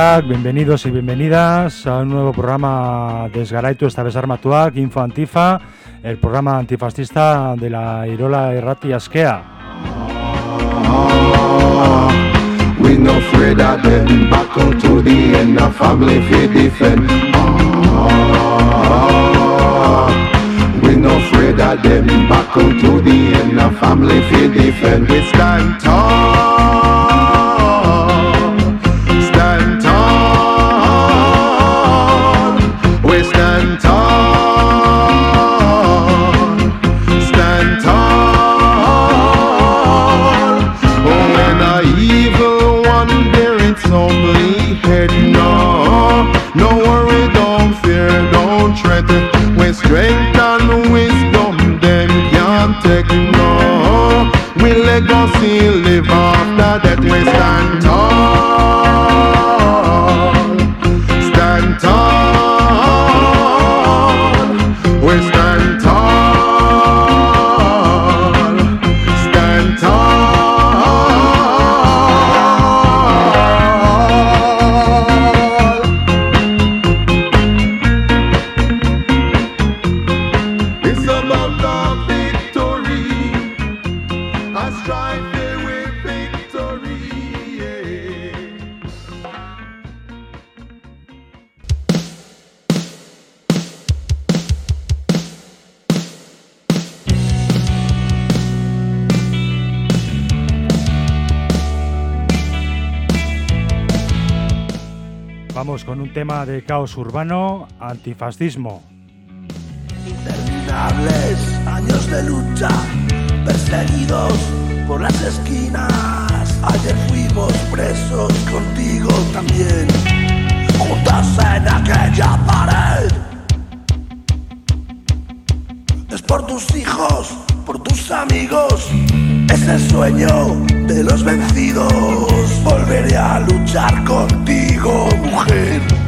Bienvenidos y bienvenidas a un nuevo programa de Esgaraitu, esta vez Armatuak, Info Antifa, el programa antifascista de la Irola Errati Askea. We're no afraid of them, back to the end of family, feel defend. It's time to Caos urbano, antifascismo. Interminables años de lucha, perseguidos por las esquinas. Ayer fuimos presos contigo también, juntas en aquella pared. Es por tus hijos, por tus amigos, es el sueño de los vencidos. Volveré a luchar contigo, mujer.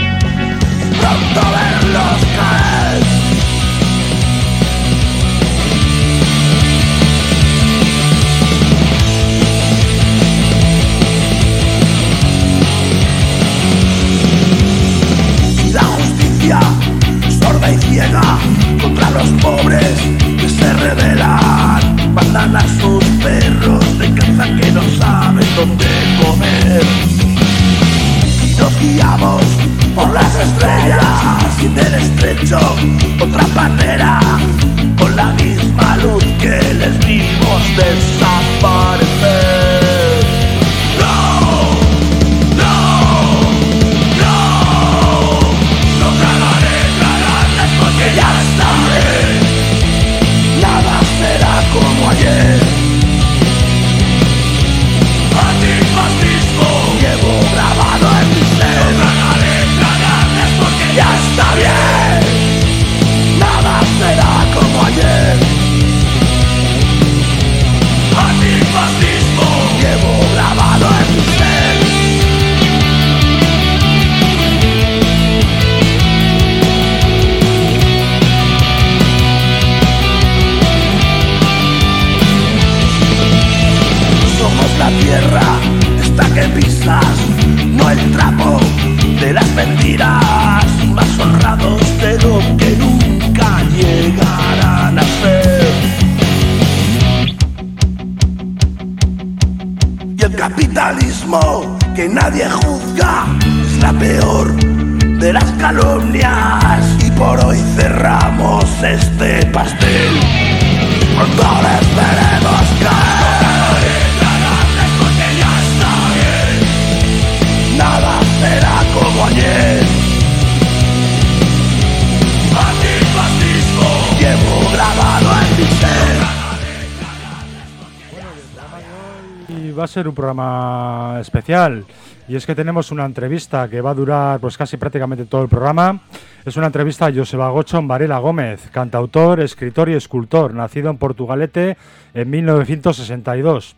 Va a ser un programa especial. Y es que tenemos una entrevista que va a durar pues casi prácticamente todo el programa. Es una entrevista a Joseba Gochon Varela Gómez, cantautor, escritor y escultor, nacido en Portugalete en 1962.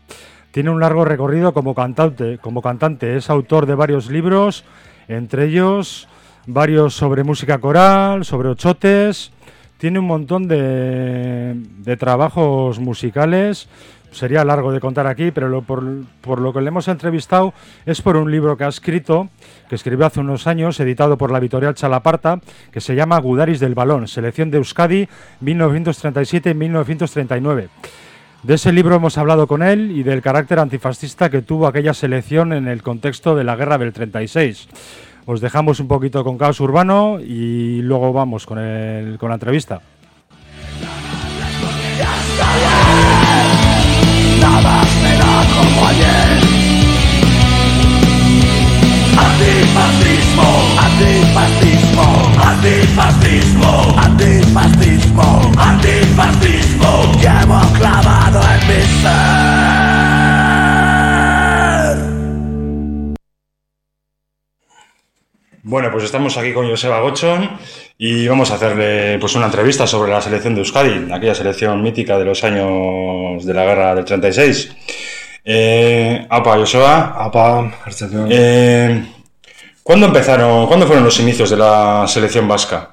Tiene un largo recorrido como cantante, como cantante. Es autor de varios libros, entre ellos varios sobre música coral, sobre ochotes. Tiene un montón de, de trabajos musicales sería largo de contar aquí, pero lo, por, por, lo que le hemos entrevistado es por un libro que ha escrito, que escribió hace unos años, editado por la editorial Chalaparta, que se llama Gudaris del Balón, Selección de Euskadi 1937-1939. De ese libro hemos hablado con él y del carácter antifascista que tuvo aquella selección en el contexto de la guerra del 36. Os dejamos un poquito con caos urbano y luego vamos con, el, con la entrevista. Como. Antifascismo, antifascismo, antifascismo, antifascismo, antifascismo, llevo clavado en mi ser. Bueno, pues estamos aquí con Joseba Gochon y vamos a hacerle pues una entrevista sobre la selección de Euskadi, aquella selección mítica de los años de la guerra del 36. Eh, apa, Joseba. Apa, eh, ¿Cuándo empezaron, cuándo fueron los inicios de la selección vasca?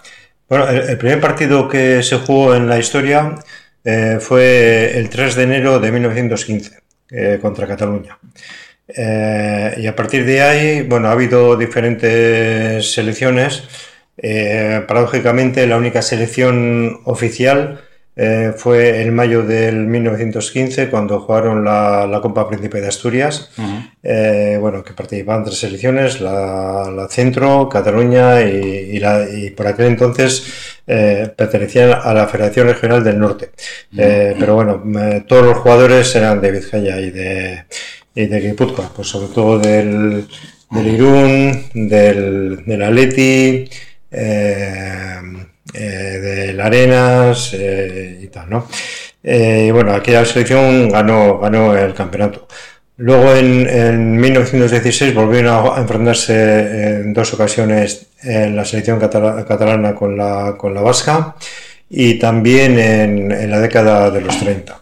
Bueno, el, el primer partido que se jugó en la historia eh, fue el 3 de enero de 1915 eh, contra Cataluña. Y a partir de ahí, bueno, ha habido diferentes selecciones. Paradójicamente, la única selección oficial eh, fue en mayo del 1915, cuando jugaron la, la Copa Príncipe de Asturias. Uh -huh. Eh, bueno, que participaban tres selecciones, la, la Centro, Cataluña y, y, la, y, por aquel entonces eh, pertenecían a la Federación Regional del Norte. Uh -huh. pero bueno, todos los jugadores eran de Vizcaya y de, y de Guipúzcoa, pues sobre todo del, del Irún, del, del Atleti, eh, del Arenas eh, y tal, ¿no? y bueno, aquella selección ganó, ganó el campeonato. Luego en, en 1916 volvieron a enfrentarse en dos ocasiones en la selección catalana, con, la, con la vasca y también en, la década de los 30.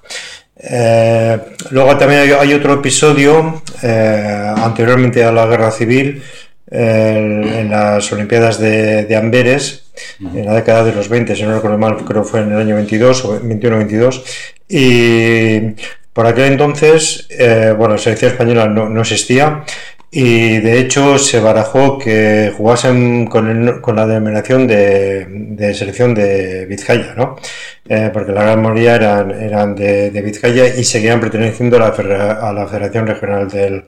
Eh, luego también hay, otro episodio eh, anteriormente a la guerra civil eh, en las Olimpiadas de, de, Amberes en la década de los 20, si no recuerdo mal, creo que fue en el año 22 o 21-22 y por aquel entonces, eh, bueno, la selección española no, no existía y de hecho se barajó que jugasen con, el, con la denominación de, selección de Vizcaya, ¿no? Eh, porque la gran mayoría eran, eran de, de, Vizcaya y seguían perteneciendo a la, Federación Regional del,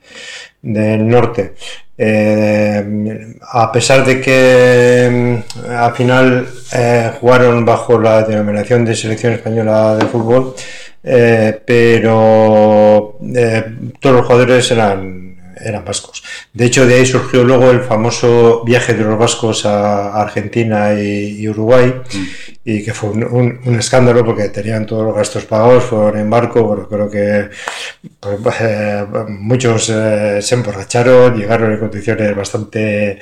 del Norte. Eh, a pesar de que mm, al final eh, jugaron bajo la denominación de Selección Española de Fútbol, pero todos los jugadores eran eran vascos. De hecho, de ahí surgió luego el famoso viaje de los vascos a Argentina y, y Uruguay, mm. y que fue un, un, un, escándalo porque tenían todos los gastos pagados, fueron en barco, pero creo que pues, eh, muchos eh, se emborracharon, llegaron en condiciones bastante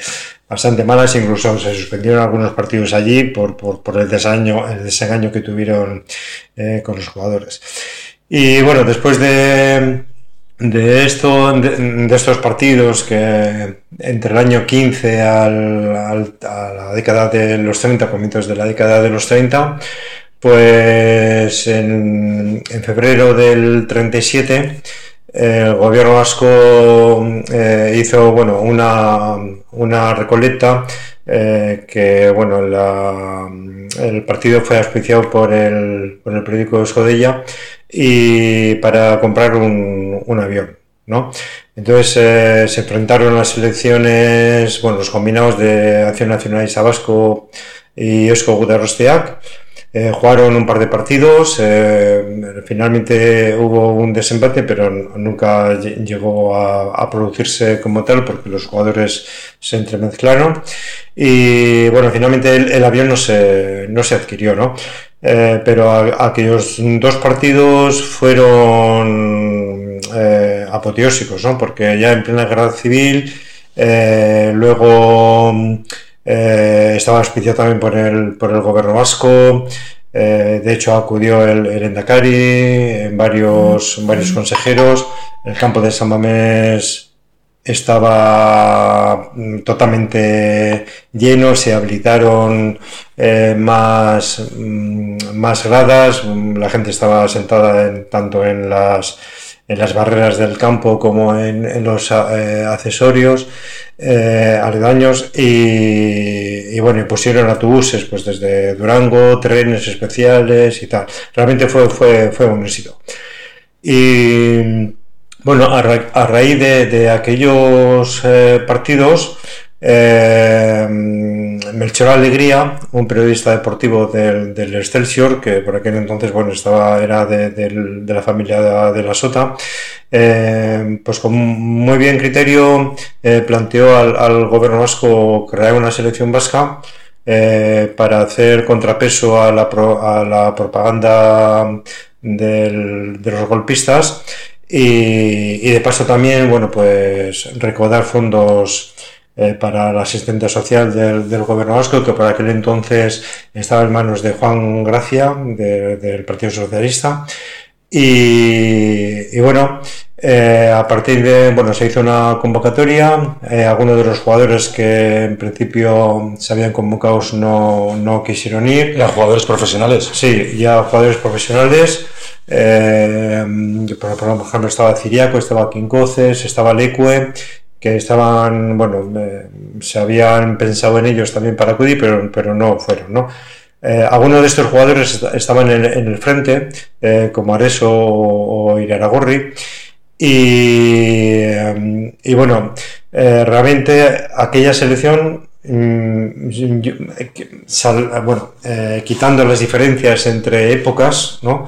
bastante malas, incluso se suspendieron algunos partidos allí por, por, por el, desengaño, el desengaño que tuvieron eh, con los jugadores. Y bueno, después de, de, esto, de, estos partidos que entre el año 15 al, a la década de los 30, comienzos de la década de los 30, pues en, en febrero del 37 el gobierno vasco eh, hizo bueno, una, una recolecta eh, que bueno, la, el partido fue auspiciado por el, por el periódico Escodella y para comprar un, avión. ¿no? Entonces eh, se enfrentaron las selecciones, bueno, los combinados de Acción Nacionalista Vasco y Eusko Gudarrosteac. Eh, jugaron un par de partidos, eh, finalmente hubo un desempate, pero nunca llegó a, producirse como tal porque los jugadores se entremezclaron. Y bueno, finalmente el, avión no se, no se adquirió, ¿no? Eh, pero aquellos dos partidos fueron apoteósicos, ¿no? Porque ya en plena guerra civil, luego eh, estaba auspiciado también por el, por el gobierno vasco. Eh, de hecho, acudió el, el Endacari, en varios, varios consejeros. El campo de San Mamés estaba mm, totalmente lleno, se habilitaron eh, más, mm, más gradas, la gente estaba sentada tanto en las, en las barreras del campo como en, los accesorios eh, aledaños y, bueno, y pusieron autobuses pues desde Durango, trenes especiales y tal. Realmente fue, fue, fue un éxito. Y bueno, a, raíz de, aquellos eh, partidos, eh, Melchor Alegría, un periodista deportivo del, del, Excelsior, que por aquel entonces bueno, estaba, era de, la familia de la Sota, eh, pues con muy bien criterio eh, planteó al, gobierno vasco crear una selección vasca para hacer contrapeso a la, a la propaganda de los golpistas y, y, de paso también bueno pues recaudar fondos para la asistente social del, gobierno vasco, que por aquel entonces estaba en manos de Juan Gracia, del Partido Socialista. Y, bueno, eh, a partir de, bueno, se hizo una convocatoria, eh, algunos de los jugadores que en principio se habían convocado no, no quisieron ir. ¿Ya jugadores profesionales? Sí, ya jugadores profesionales. Eh, por, ejemplo, estaba Ciriaco, estaba Quincoces, estaba Lecue, que estaban, bueno, se habían pensado en ellos también para acudir, pero, pero no fueron, ¿no? Eh, algunos de estos jugadores estaban en, el frente, eh, como Areso o, Iraragorri. Y, eh, y bueno, realmente aquella selección, mm, bueno, quitando las diferencias entre épocas, ¿no?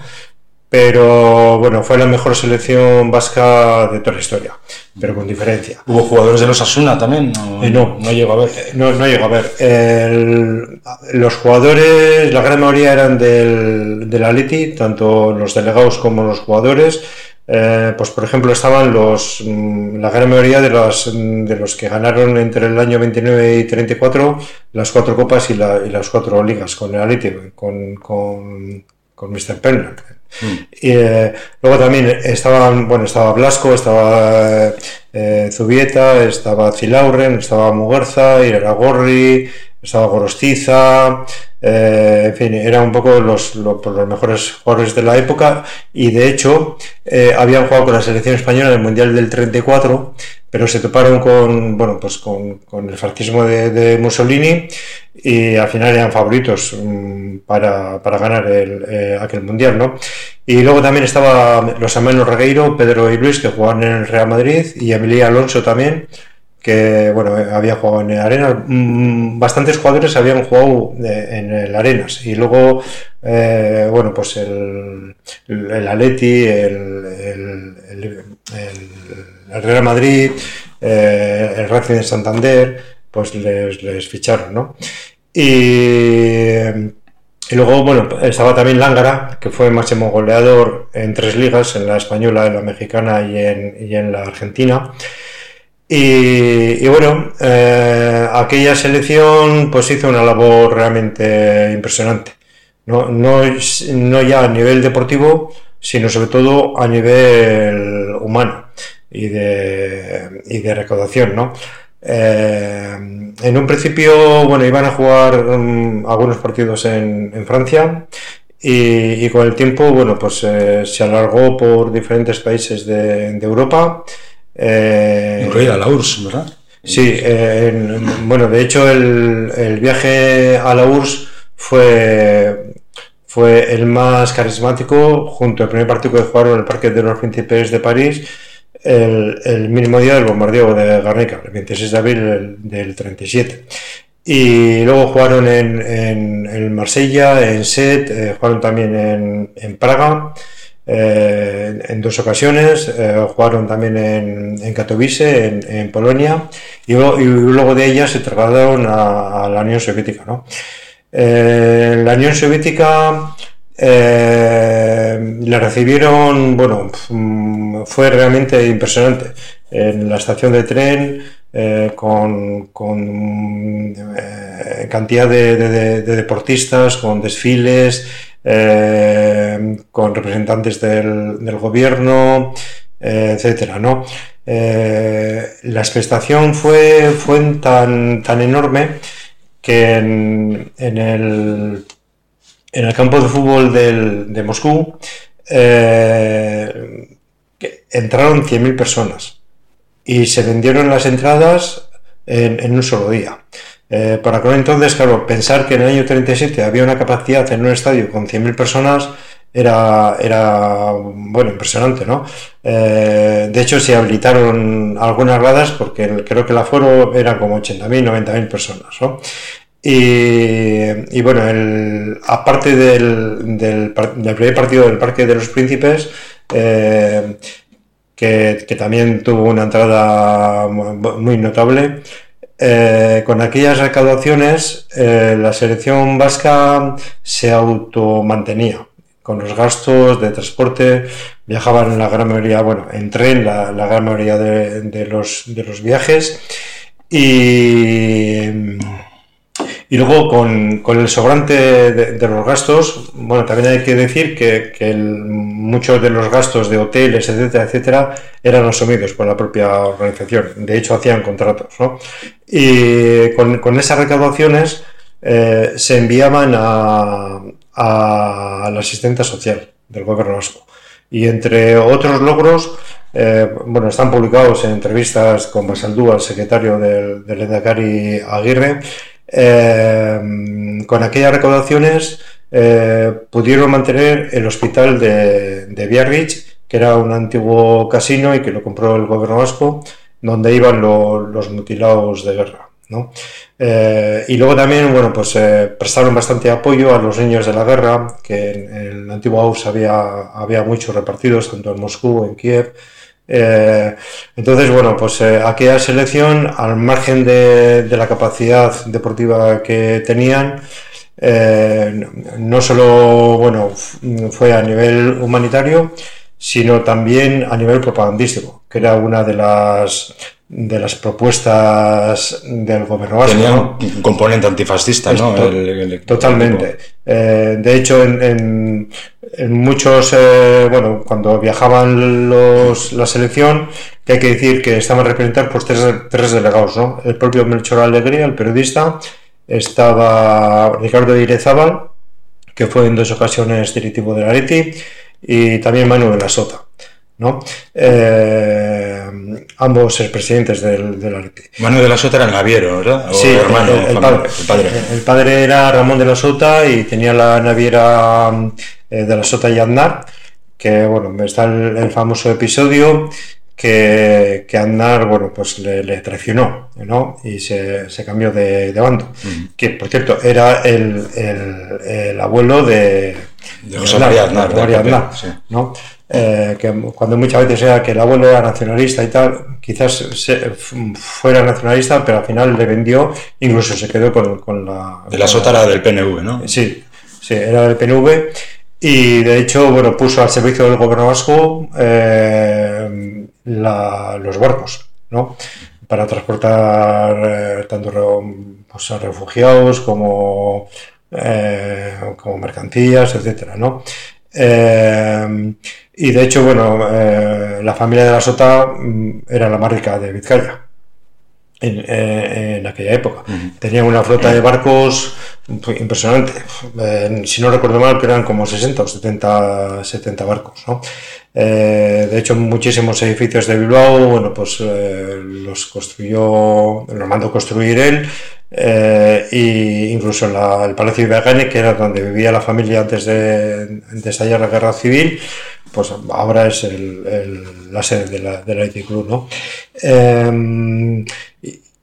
Pero bueno, fue la mejor selección vasca de toda la historia, pero con diferencia. ¿Hubo jugadores de los Asuna también? No, eh, no, no llegó a ver. Eh, no, no llegó a ver. los jugadores, la gran mayoría eran del, del Atleti, tanto los delegados como los jugadores. Eh, pues por ejemplo estaban los mm, la gran mayoría de los, de los que ganaron entre el año 29 y 34 las cuatro copas y, la, y las cuatro ligas con el Atleti, con, con, con Mr. Penrith y eh, luego también estaban, bueno, estaba Blasco, estaba eh, Zubieta, estaba Zilauren, estaba Muguerza, Gorri estaba Gorostiza, eh, en fin, eran un poco los, los, los, mejores jugadores de la época y de hecho habían jugado con la selección española en el Mundial del 34 pero se toparon con, bueno, pues con, con el fascismo de, Mussolini y al final eran favoritos mm, para, para, ganar el, eh, aquel mundial, ¿no? Y luego también estaba los hermanos Regueiro, Pedro y Luis, que jugaban en el Real Madrid, y Emilia Alonso también, que bueno, había jugado en el Arenas. Mm, bastantes jugadores habían jugado eh, en el Arenas. Y luego, eh, bueno, pues el, el Atleti, el, el Real Madrid, eh, el Racing de Santander, pues les, ficharon, ¿no? Y, luego, bueno, estaba también Lángara, que fue máximo goleador en tres ligas, en la española, en la mexicana y en, la argentina. Y, bueno, eh, aquella selección pues hizo una labor realmente impresionante. No, no ya a nivel deportivo, sino sobre todo a nivel humano y de, y de recaudación, ¿no? Eh, en un principio, bueno, iban a jugar um, algunos partidos en, Francia y, con el tiempo, bueno, pues eh, se alargó por diferentes países de Europa. Eh, Incluida la URSS, ¿verdad? Sí, eh, bueno, de hecho el, el, viaje a la URSS fue, fue el más carismático junto al primer partido que jugaron en el Parque de los Príncipes de París el, mismo día del bombardeo de Guernica, el 26 de abril del, 37. Y luego jugaron en, en, Marsella, en Set, eh, jugaron también en, en Praga, eh, en dos ocasiones, eh, jugaron también en, Katowice, en, Polonia, y, luego de ellas se trasladaron a, la Unión Soviética. ¿no? la Unión Soviética la recibieron, bueno, mm, fue realmente impresionante. En la estación de tren, eh, con, eh, cantidad de, deportistas, con desfiles, eh, con representantes del, gobierno, etcétera, ¿no? la expectación fue, fue tan, tan enorme que en, el, en el campo de fútbol de Moscú entraron 100.000 personas y se vendieron las entradas en, un solo día. Eh, para aquel entonces, claro, pensar que en el año 37 había una capacidad en un estadio con 100.000 personas era, era, bueno, impresionante, ¿no? Eh, de hecho, se habilitaron algunas gradas porque creo que el aforo era como 80.000, 90.000 personas, ¿no? Y, bueno, el, aparte del, del, del, primer partido del Parque de los Príncipes, eh, que, también tuvo una entrada muy notable. Eh, con aquellas recaudaciones, eh, la selección vasca se automantenía. Con los gastos de transporte, viajaban en la gran mayoría, bueno, en tren, la, gran mayoría de, los, de los viajes. Y y luego con, el sobrante de, los gastos, bueno, también hay que decir que, muchos de los gastos de hoteles, etcétera, etcétera, eran asumidos por la propia organización. De hecho, hacían contratos. ¿no? Y con, esas recaudaciones eh, se enviaban a, la asistente social del gobierno vasco. Y entre otros logros, eh, bueno, están publicados en entrevistas con Basaldúa, el secretario del, del Edacari Aguirre, eh, con aquellas recaudaciones eh, pudieron mantener el hospital de, de Biarritz, que era un antiguo casino y que lo compró el gobierno vasco, donde iban los mutilados de guerra. Eh, y luego también, bueno, pues prestaron bastante apoyo a los niños de la guerra, que en, el antiguo URSS había, había muchos repartidos, tanto en Moscú, en Kiev, eh, entonces, bueno, pues eh, aquella selección, al margen de, la capacidad deportiva que tenían, eh, no solo bueno, fue a nivel humanitario, sino también a nivel propagandístico, que era una de las de las propuestas del gobierno vasco. Tenía un componente antifascista, ¿no? totalmente. de hecho, en en muchos, eh, bueno, cuando viajaban los, la selección, que hay que decir que estaban representados por tres, tres delegados, ¿no? El propio Melchor Alegría, el periodista, estaba Ricardo Irezábal, que fue en dos ocasiones directivo de la Leti, y también Manuel Sota, ¿no? Eh, ambos presidentes del, de la Leti. Manuel de la Sota era el naviero, ¿verdad? sí, hermano, el, padre, el, padre. el, padre, era Ramón de la Sota y tenía la naviera eh, de la Sota y Andar, que bueno, está el, famoso episodio que, que Andar, bueno, pues le, traicionó, ¿no? Y se, cambió de, bando. Que, por cierto, era el, el, abuelo de, de José María Andar, ¿no? Eh, que cuando muchas veces era que el abuelo era nacionalista y tal, quizás fuera nacionalista, pero al final le vendió, incluso se quedó con, la... De la sotara del PNV, ¿no? Sí, sí, era del PNV y de hecho, bueno, puso al servicio del gobierno vasco eh, los barcos, ¿no? Para transportar eh, tanto pues, a refugiados como, como mercancías, etcétera, ¿no? Y de hecho, bueno, la familia de la Sota mm, era la más rica de Vizcaya. Eh, en, aquella época. Tenían una flota de barcos impresionante. si no recuerdo mal, que eran como 60 o 70, 70 barcos. Eh, de hecho, muchísimos edificios de Bilbao, bueno, pues eh, los construyó, los mandó construir él. E incluso el Palacio Ibagane, que era donde vivía la familia antes de, de estallar la guerra civil, pues ahora es el, la sede de la, del IT Club, ¿no? Em,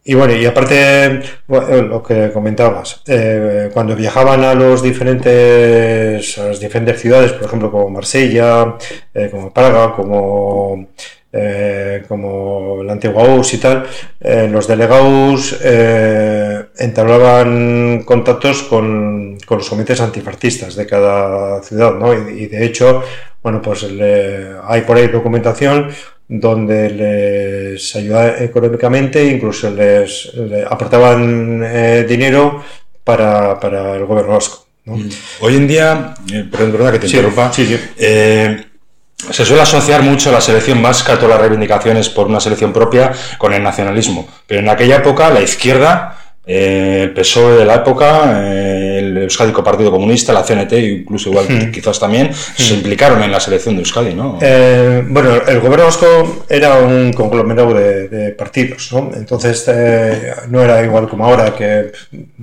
y, bueno, y aparte, lo que comentabas, eh, cuando viajaban a los diferentes, a las diferentes ciudades, por ejemplo, como Marsella, eh, como Praga, como eh, como la antigua US y tal, eh, los delegados eh, entablaban contactos con, los comités antifascistas de cada ciudad, ¿no? y, de hecho, bueno, pues hay por ahí documentación donde les ayudaba económicamente, incluso les, aportaban dinero para, el gobierno vasco. Mm. Hoy en día, perdón, verdad que te interrumpa, sí, sí se suele asociar mucho la selección vasca, todas las reivindicaciones por una selección propia, con el nacionalismo. Pero en aquella época la izquierda, eh, el PSOE de la época, eh, el Euskadi Partido Comunista, la CNT, incluso igual hmm. quizás también, se hmm. implicaron en la selección de Euskadi, ¿no? Eh, bueno, el gobierno vasco era un conglomerado de, partidos, ¿no? Entonces no era igual como ahora, que,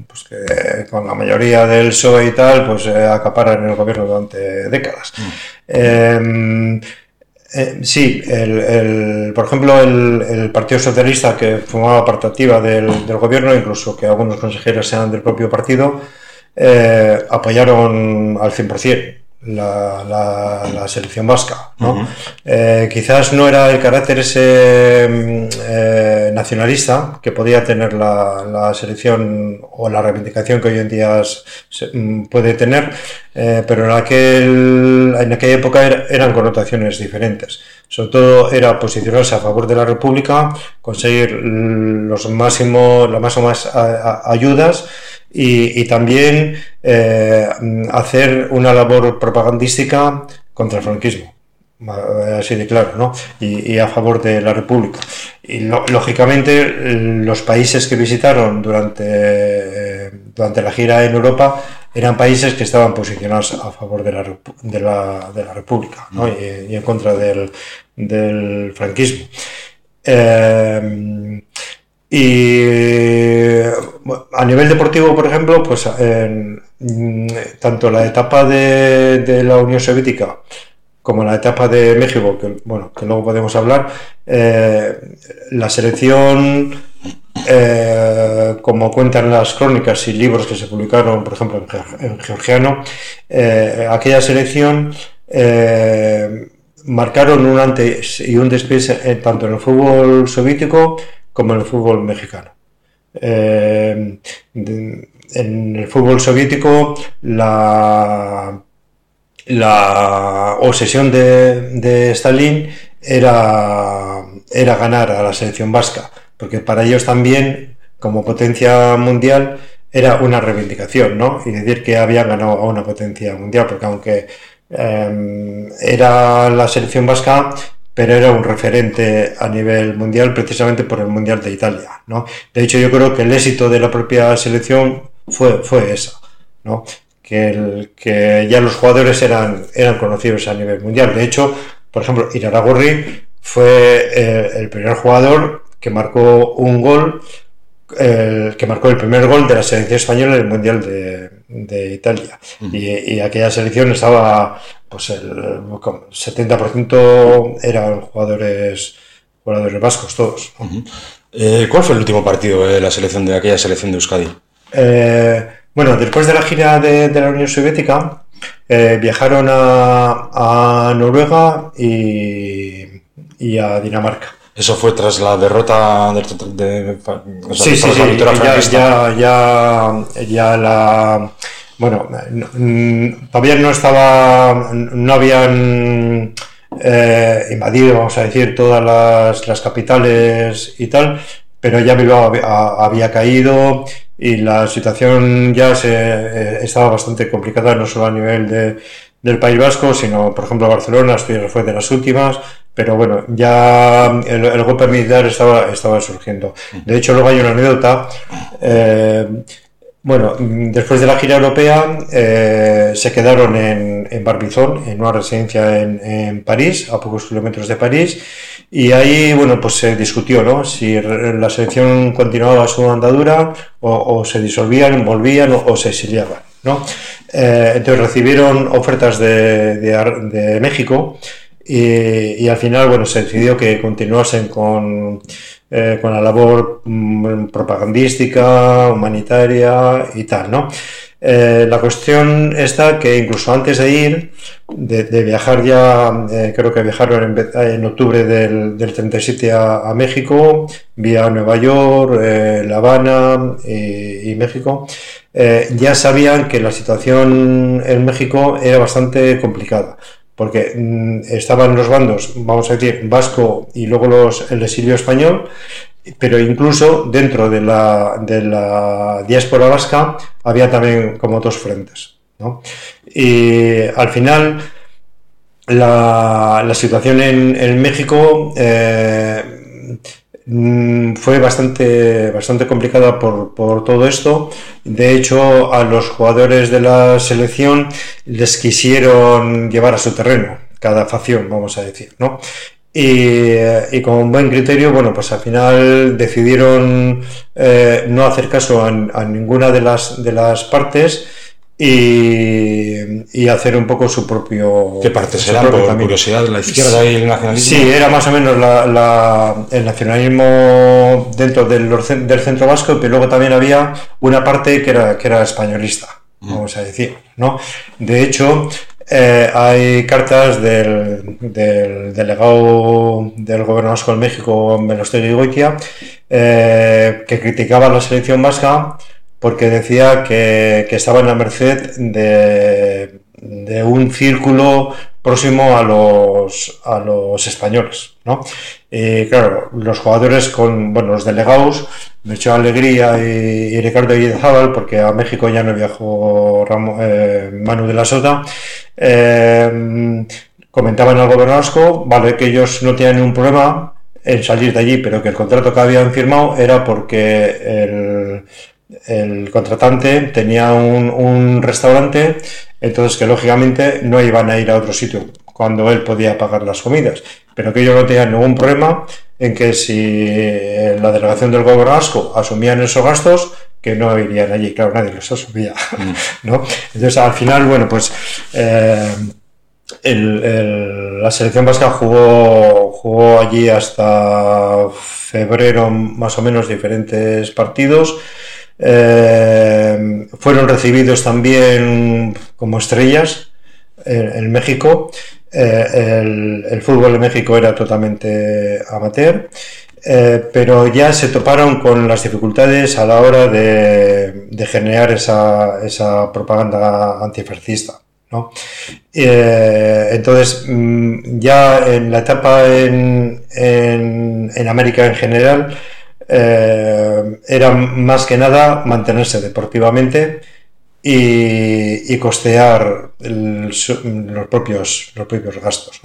pues que, con la mayoría del PSOE y tal, pues acaparan el gobierno durante décadas. Hmm. Eh, sí, el, por ejemplo, el, Partido Socialista, que formaba parte activa del, del, gobierno, incluso que algunos consejeros sean del propio partido, eh, apoyaron al 100% la, selección vasca. Eh, quizás no era el carácter ese mm, eh, nacionalista que podía tener la, selección o la reivindicación que hoy en día mm, puede tener, eh, pero en, aquel, en aquella época eran connotaciones diferentes. Sobre todo era posicionarse a favor de la República, conseguir los máximos, las máximas ayudas y, también eh, hacer una labor propagandística contra el franquismo así de claro, ¿no? Y, a favor de la República. Y lógicamente los países que visitaron durante, eh, durante la gira en Europa eran países que estaban posicionados a favor de la, de la, de la República ¿no? y, en contra del, del franquismo. Eh, y a nivel deportivo, por ejemplo, pues mm, tanto la etapa de, la Unión Soviética como la etapa de México, que bueno, que luego podemos hablar, eh, la selección, eh, como cuentan las crónicas y libros que se publicaron, por ejemplo, en, georgiano, eh, aquella selección marcaron un antes y un después tanto en el fútbol soviético como en el fútbol mexicano. Eh, en el fútbol soviético la, la obsesión de, Stalin era, era ganar a la selección vasca, porque para ellos también, como potencia mundial, era una reivindicación, ¿no? Y decir que habían ganado a una potencia mundial, porque aunque eh, era la selección vasca, pero era un referente a nivel mundial precisamente por el Mundial de Italia. ¿no? De hecho, yo creo que el éxito de la propia selección fue, fue esa, ¿no? que, que ya los jugadores eran, eran conocidos a nivel mundial. De hecho, por ejemplo, Iraragorri fue eh, el primer jugador que marcó un gol, el, que marcó el primer gol de la selección española en el Mundial de, Italia. y, y, aquella selección estaba pues el 70% eran jugadores, jugadores vascos todos. Eh, ¿Cuál fue el último partido de la selección de aquella selección de Euskadi? Eh, bueno, después de la gira de, la Unión Soviética, eh, viajaron a, Noruega y, a Dinamarca. Eso fue tras la derrota de, de, sí, sí, sí, ya, ya, ya la bueno, todavía no estaba, no habían eh, invadido, vamos a decir, todas las, capitales y tal, pero ya Bilbao había, caído y la situación ya se, eh, estaba bastante complicada, no solo a nivel de, del País Vasco, sino, por ejemplo, Barcelona fue de las últimas, pero bueno, ya el, golpe militar estaba, estaba surgiendo. De hecho, luego hay una anécdota. Eh, bueno, después de la gira europea eh, se quedaron en, en, Barbizon, en una residencia en, París, a pocos kilómetros de París, y ahí, bueno, pues se discutió, ¿no? Si la selección continuaba su andadura o, se disolvían, volvían o, se exiliaban, ¿no? Eh, entonces recibieron ofertas de, México y, al final, bueno, se decidió que continuasen con, eh, con la labor mm, propagandística, humanitaria y tal, ¿no? Eh, la cuestión está que incluso antes de ir, de, viajar ya, eh, creo que viajaron en, octubre del, 37 a, México, vía Nueva York, La Habana y, México, ya sabían que la situación en México era bastante complicada porque mm, estaban los bandos, vamos a decir, vasco y luego el exilio español, pero incluso dentro de la, de la diáspora vasca había también como dos frentes. Y al final la, la situación en, en México eh, mm, fue bastante, bastante complicada por, por, todo esto. De hecho, a los jugadores de la selección les quisieron llevar a su terreno, cada facción, vamos a decir, ¿no? Y, con un buen criterio, bueno, pues al final decidieron eh, no hacer caso a, ninguna de las, de las partes y, hacer un poco su propio. ¿Qué partes eran, por curiosidad, de la izquierda y el nacionalismo? Sí, era más o menos el nacionalismo dentro del, del centro vasco, pero luego también había una parte que era, que era españolista, mm. vamos a decir, ¿no? De hecho, eh, hay cartas del, delegado del gobierno vasco en México, Melostegui Goitia, eh, que criticaba la selección vasca porque decía que, estaba en la merced de, un círculo próximo a los, a los españoles. ¿no? Y claro, los jugadores con, bueno, los delegados, me echó alegría y, Ricardo Guidezábal, porque a México ya no viajó eh, Manu de la Sota, eh, comentaban al gobierno vale, que ellos no tienen ningún problema en salir de allí, pero que el contrato que habían firmado era porque el, el contratante tenía un, un, restaurante, entonces que lógicamente no iban a ir a otro sitio cuando él podía pagar las comidas, pero que ellos no tenían ningún problema en que si la delegación del gobierno vasco asumían esos gastos, que no irían allí, claro, nadie los asumía, mm. ¿no? Entonces, al final, bueno, pues eh, la selección vasca jugó, jugó allí hasta febrero más o menos diferentes partidos, eh, fueron recibidos también como estrellas en, México. Eh, el, fútbol de México era totalmente amateur, eh, pero ya se toparon con las dificultades a la hora de, generar esa, propaganda antifascista. entonces, mm, ya en la etapa en, en América en general, eh, era más que nada mantenerse deportivamente y, costear los, propios, los propios gastos.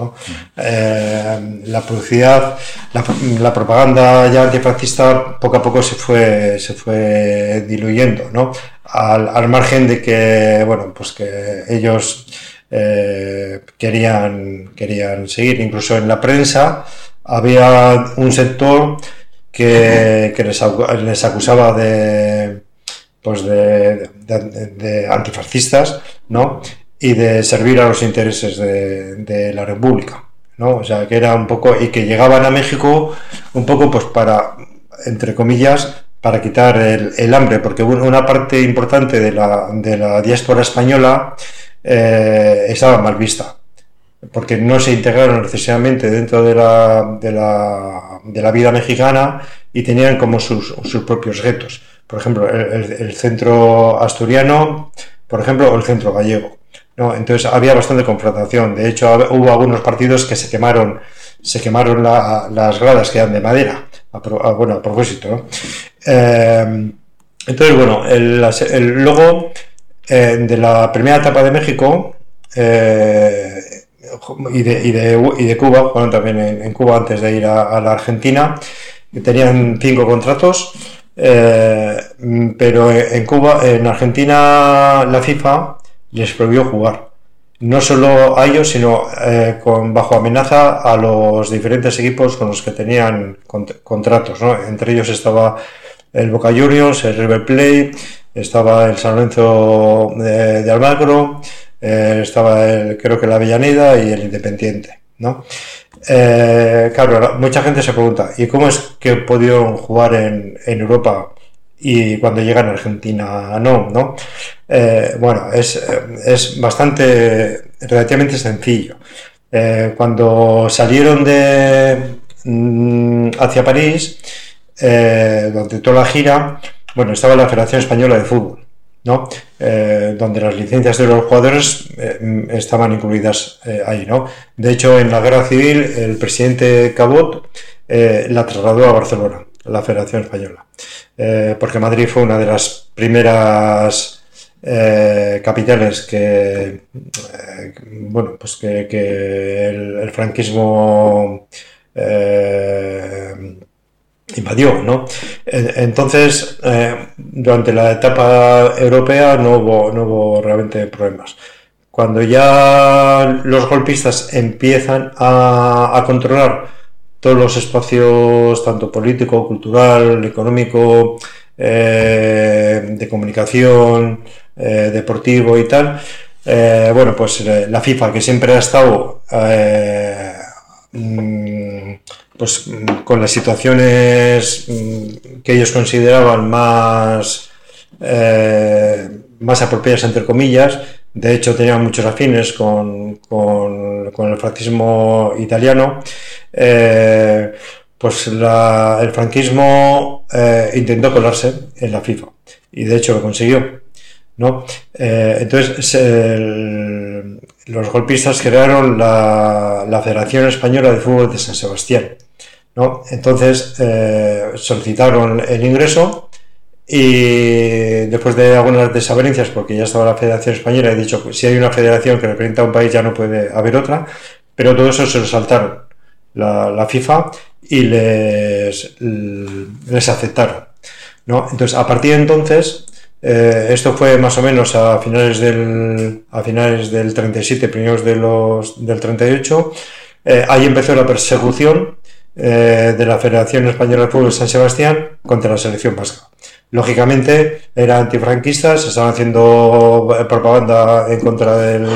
Eh, la publicidad, la, propaganda ya antifascista poco a poco se fue, se fue diluyendo, ¿no? al, margen de que, bueno, pues que ellos eh, querían, querían seguir, incluso en la prensa había un sector que, les, acusaba de, pues de, antifascistas, ¿no? Y de servir a los intereses de, la República, ¿no? O sea, que era un poco, y que llegaban a México un poco, pues para, entre comillas, para quitar el, hambre, porque una parte importante de la, de la diáspora española eh, estaba mal vista porque no se integraron necesariamente dentro de la, de la, de la vida mexicana y tenían como sus, sus propios retos. Por ejemplo, el, centro asturiano, por ejemplo, o el centro gallego. ¿no? Entonces había bastante confrontación. De hecho, hubo algunos partidos que se quemaron, se quemaron las gradas que eran de madera. bueno, a propósito. Eh, entonces, bueno, el, el logo eh, de la primera etapa de México eh, y de, y de, y de Cuba, bueno, también en, Cuba antes de ir a, la Argentina, tenían cinco contratos, eh, pero en Cuba, en Argentina, la FIFA les prohibió jugar. no solo a ellos, sino eh, con, bajo amenaza a los diferentes equipos con los que tenían contratos. ¿no? Entre ellos estaba el Boca Juniors, el River Plate, estaba el San Lorenzo de, Almagro, eh, estaba el, creo que la Avellaneda y el Independiente. ¿no? Eh, claro, mucha gente se pregunta, ¿y cómo es que pudieron jugar en, Europa y cuando llegan a Argentina no, ¿no? Eh, bueno, es, es, bastante, relativamente sencillo. Eh, cuando salieron de mm, hacia París, donde toda la gira, bueno, estaba la Federación Española de Fútbol, ¿no? donde las licencias de los jugadores estaban incluidas ahí, ¿no? De hecho, en la guerra civil, el presidente Cabot la trasladó a Barcelona, la Federación Española. Eh, porque Madrid fue una de las primeras eh, capitales que, eh, bueno, pues que, el, franquismo invadió, ¿no? Entonces, durante la etapa europea no hubo, no hubo realmente problemas. Cuando ya los golpistas empiezan a controlar todos los espacios, tanto político, cultural, económico, eh, de comunicación, eh, deportivo y tal. Eh, bueno, pues la FIFA, que siempre ha estado mm, pues, con las situaciones mm, que ellos consideraban más, más apropiadas, entre comillas, de hecho tenían muchos afines con, con el fascismo italiano, eh, pues el franquismo eh, intentó colarse en la FIFA y de hecho lo consiguió. ¿no? Eh, entonces los golpistas crearon la, Federación Española de Fútbol de San Sebastián. ¿No? Entonces solicitaron el ingreso y después de algunas desavenencias, porque ya estaba la Federación Española, he dicho que si hay una federación que representa a un país ya no puede haber otra, pero todo eso se lo saltaron la, FIFA y les, les aceptaron. ¿no? Entonces, a partir de entonces, eh, esto fue más o menos a finales del, a finales del 37, primeros de los, del 38, eh, ahí empezó la persecución eh, de la Federación Española de Fútbol San Sebastián contra la selección vasca. Lógicamente eran antifranquistas, estaban haciendo propaganda en contra del,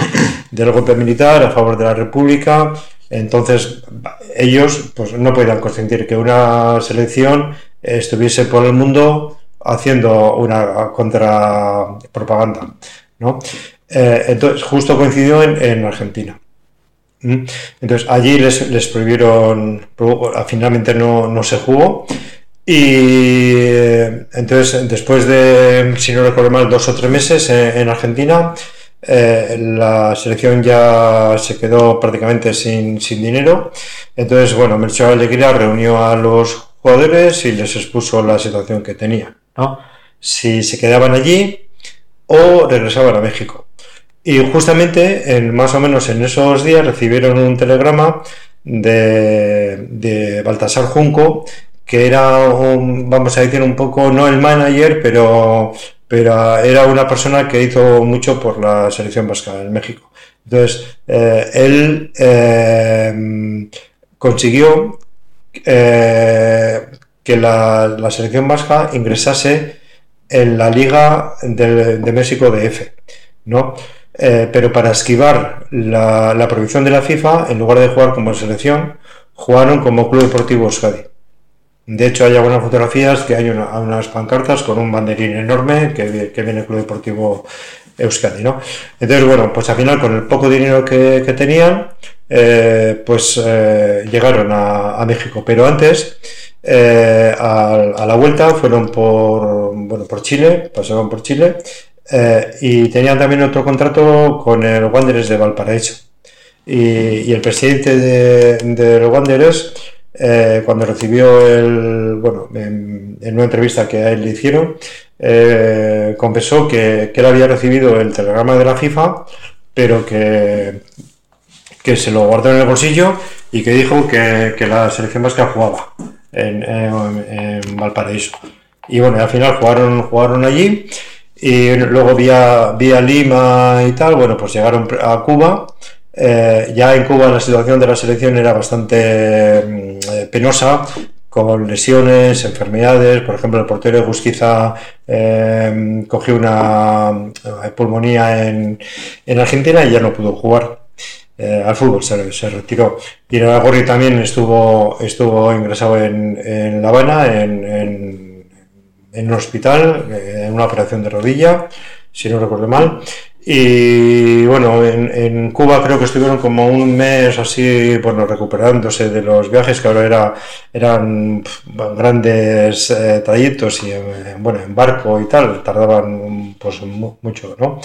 del golpe militar, a favor de la República, entonces, ellos pues, no podían consentir que una selección estuviese por el mundo haciendo una contrapropaganda. ¿no? Eh, entonces, justo coincidió en, Argentina. ¿Mm? Entonces, allí les, prohibieron, finalmente no, no, se jugó. Y eh, entonces, después de, si no recuerdo mal, dos o tres meses en Argentina, eh, la selección ya se quedó prácticamente sin, dinero. Entonces, bueno, Melchor Alegría reunió a los jugadores y les expuso la situación que tenía, Si se quedaban allí o regresaban a México. Y justamente, en, más o menos en esos días, recibieron un telegrama de, de Baltasar Junco, que era, un, vamos a decir, un poco, no el manager, pero pero era una persona que hizo mucho por la selección vasca en México. Entonces, eh, él eh, consiguió eh, que la, selección vasca ingresase en la Liga de, México de F, ¿no? Pero para esquivar la, la prohibición de la FIFA, en lugar de jugar como selección, jugaron como Club Deportivo Euskadi. De hecho, hay algunas fotografías que hay unas pancartas con un banderín enorme que, viene el Club Deportivo Euskadi, ¿no? Entonces, bueno, pues al final, con el poco dinero que, tenían, eh, pues eh, llegaron a, México. Pero antes, eh, a, la vuelta, fueron por, bueno, por Chile, pasaron por Chile, y tenían también otro contrato con el Wanderers de Valparaíso. Y, el presidente de, de Wanderers eh, cuando recibió el, bueno, en, una entrevista que a él le hicieron, eh, confesó que, él había recibido el telegrama de la FIFA, pero que, que se lo guardó en el bolsillo y que dijo que, la selección vasca jugaba en, Valparaíso. Y bueno, al final jugaron, jugaron allí y luego vía, vía Lima y tal, bueno, pues llegaron a Cuba. Eh, ya en Cuba la situación de la selección era bastante mm, eh, penosa, con lesiones, enfermedades. Por ejemplo, el portero de Gusquiza eh, cogió una pulmonía en, en, Argentina y ya no pudo jugar. al fútbol se, se retiró. Y Gorri también estuvo, estuvo ingresado en, en La Habana, en en un hospital, eh, en una operación de rodilla, si no recuerdo mal. Y bueno, en, Cuba creo que estuvieron como un mes así, bueno, recuperándose de los viajes que ahora era, eran grandes eh, trayectos y eh, bueno, en barco y tal, tardaban pues mucho, ¿no?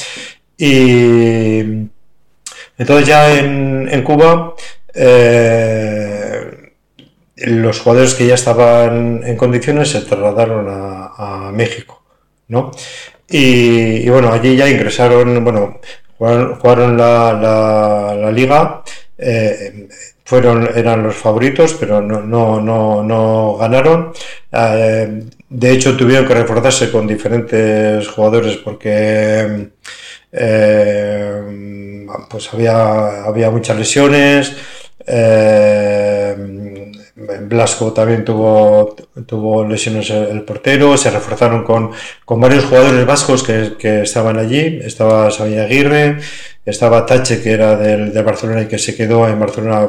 Y entonces ya en, en Cuba los jugadores que ya estaban en condiciones se trasladaron a, México, ¿no? Y, bueno, allí ya ingresaron, bueno, jugaron, la, liga, eh, fueron, eran los favoritos, pero no, no, no, ganaron. Eh, de hecho, tuvieron que reforzarse con diferentes jugadores porque eh, pues había, había muchas lesiones. Blasco también tuvo, tuvo lesiones el portero, se reforzaron con, con varios jugadores vascos que, que, estaban allí, estaba Xavi Aguirre, estaba Tache que era del, de Barcelona y que se quedó en Barcelona,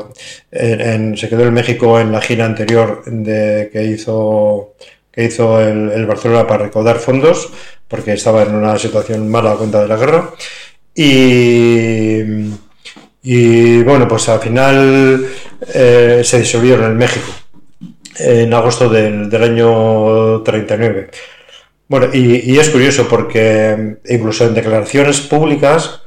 en, se quedó en México en la gira anterior de, que hizo, que hizo el, el Barcelona para recaudar fondos, porque estaba en una situación mala a cuenta de la guerra. Y y bueno, pues al final eh, se disolvieron en México en agosto del, año 39. Bueno, y, es curioso porque incluso en declaraciones públicas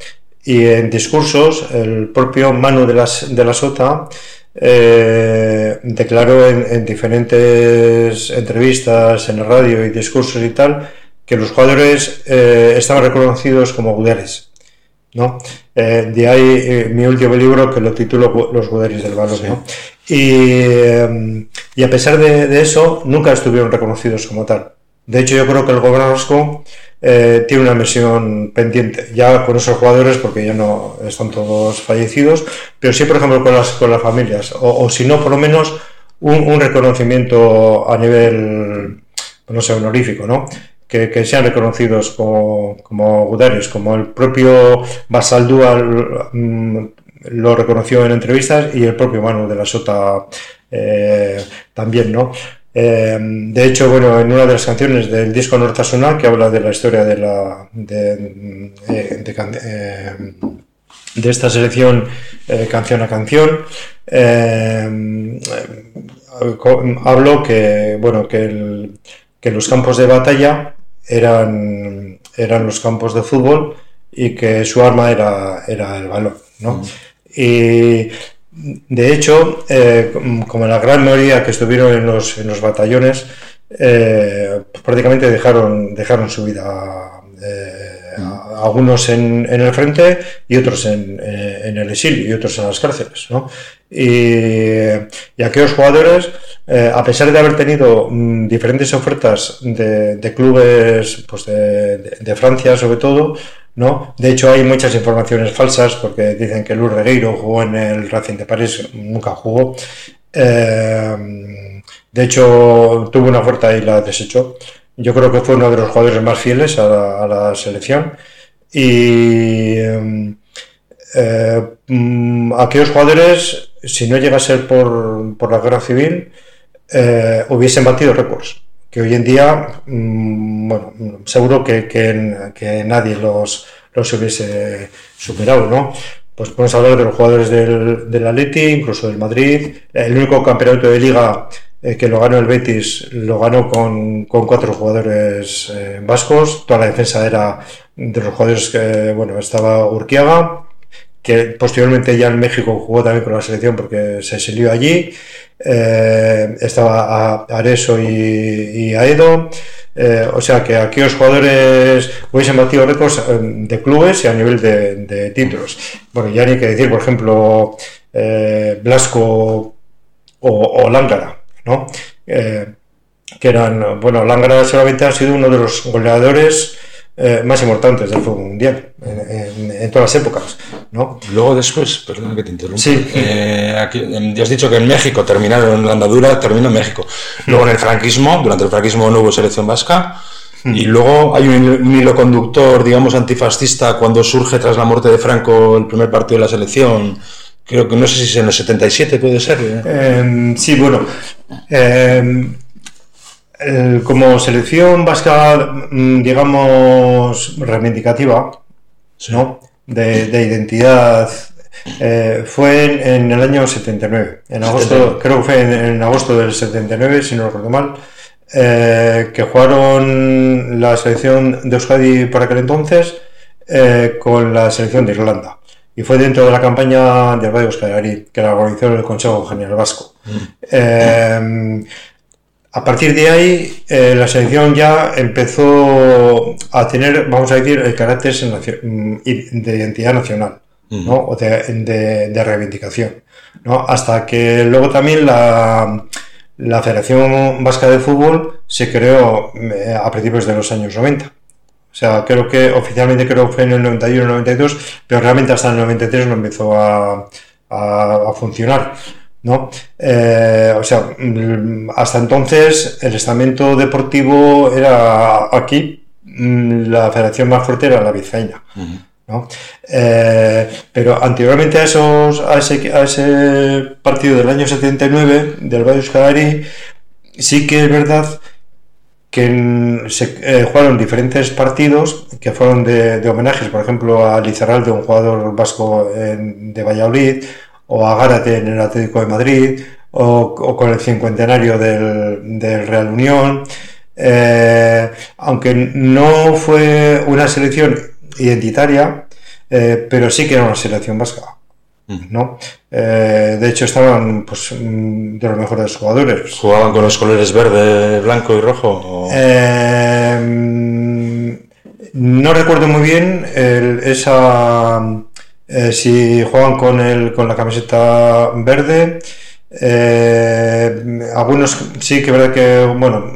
y en discursos, el propio Manu de, las, de la Sota eh, declaró en, diferentes entrevistas, en la radio y discursos y tal, que los jugadores eh, estaban reconocidos como guderes. ¿No? Eh, de ahí eh, mi último libro que lo titulo Los Guderis del Balón. ¿no? Y, y, a pesar de, eso, nunca estuvieron reconocidos como tal. De hecho, yo creo que el gobierno vasco eh, tiene una misión pendiente, ya con esos jugadores, porque ya no están todos fallecidos, pero sí, por ejemplo, con las, con las familias, o, o si no, por lo menos un, un reconocimiento a nivel, no sé, honorífico, ¿no? Que, sean reconocidos como, como Gudares, como el propio Basaldúa mm, lo reconoció en entrevistas y el propio Manu de la Sota eh, también, ¿no? Eh, de hecho, bueno, en una de las canciones del disco Nortasonal que habla de la historia de la de, eh, esta selección canción a canción, hablo que bueno que, el, que los campos de batalla eran, eran los campos de fútbol y que su arma era, era el balón. ¿no? Y de hecho, eh, como la gran mayoría que estuvieron en los, en los batallones, eh, prácticamente dejaron, dejaron su vida. Eh, algunos en, en, el frente y otros en, en, el exilio y otros en las cárceles. ¿no? Y, aquellos jugadores eh, a pesar de haber tenido mm, diferentes ofertas de, clubes pues de, de, Francia sobre todo, ¿no? De hecho hay muchas informaciones falsas porque dicen que Luis Regueiro jugó en el Racing de París, nunca jugó. Eh, de hecho tuvo una oferta y la desechó. Yo creo que fue uno de los jugadores más fieles a la, selección. Y eh, mm, aquellos jugadores, si no llega a ser por, por la guerra civil, eh, hubiesen batido récords, que hoy en día, mm, bueno, seguro que, que, nadie los, los hubiese superado, ¿no? Pues podemos hablar de los jugadores del, del Atleti, incluso del Madrid. El único campeonato de liga eh, que lo ganó el Betis lo ganó con, con cuatro jugadores eh, vascos. Toda la defensa era de los jugadores que, bueno, estaba Urquiaga, que posteriormente ya en México jugó también con la selección porque se salió allí. Eh, estaba Areso y, y Aedo. Eh, o sea que aquí los jugadores hubiesen batido récords eh, de clubes y a nivel de, títulos. Bueno, ya ni que decir, por ejemplo, Blasco o, Lángara, ¿no? que eran, bueno, Lángara solamente ha sido uno de los goleadores eh, más importantes del fútbol mundial en, todas las épocas. ¿no? Luego después, perdón que te interrumpa, sí. eh, aquí, ya has dicho que en México terminaron la andadura, terminó en México. Luego en el franquismo, durante el franquismo no hubo selección vasca. Y luego hay un, hilo conductor, digamos, antifascista cuando surge tras la muerte de Franco el primer partido de la selección. Creo que no sé si es en el 77, puede ser. ¿eh? Em, sí, bueno. Em, como selección vasca, mm, digamos, reivindicativa, ¿no? De, identidad, eh, fue en, el año 79. En agosto, creo que fue en, agosto del 79, si no recuerdo mal, eh, que jugaron la selección de Euskadi por aquel entonces con la selección de Irlanda. Y fue dentro de la campaña del Radio Euskadi, que la organizó el Consejo General Vasco. Mm. A partir de ahí, eh, la selección ya empezó a tener, vamos a decir, el carácter mm, de identidad nacional, ¿no? O de, reivindicación, ¿no? Hasta que luego también la, la Federación Vasca de Fútbol se creó eh, a principios de los años 90. O sea, creo que oficialmente creo que fue en el 91 92, pero realmente hasta el 93 no empezó a, a funcionar. ¿no? Eh, o sea, mm, hasta entonces el estamento deportivo era aquí, mm, la federación más fuerte era la vizcaína. ¿no? Eh, pero anteriormente a, esos, a ese, a, ese, partido del año 79 del Valle Euskadi, sí que es verdad que se eh, jugaron diferentes partidos que fueron de, homenajes, por ejemplo, a Lizarralde, un jugador vasco de Valladolid, o a Gárate en el Atlético de Madrid, o, con el cincuentenario del, Real Unión. Eh, aunque no fue una selección identitaria, eh, pero sí que era una selección vasca. ¿No? Eh, de hecho, estaban pues, mm, de los mejores jugadores. ¿Jugaban con los colores verde, blanco y rojo? no recuerdo muy bien esa eh, si juegan con, el, con la camiseta verde, eh, algunos sí que verdad que, bueno,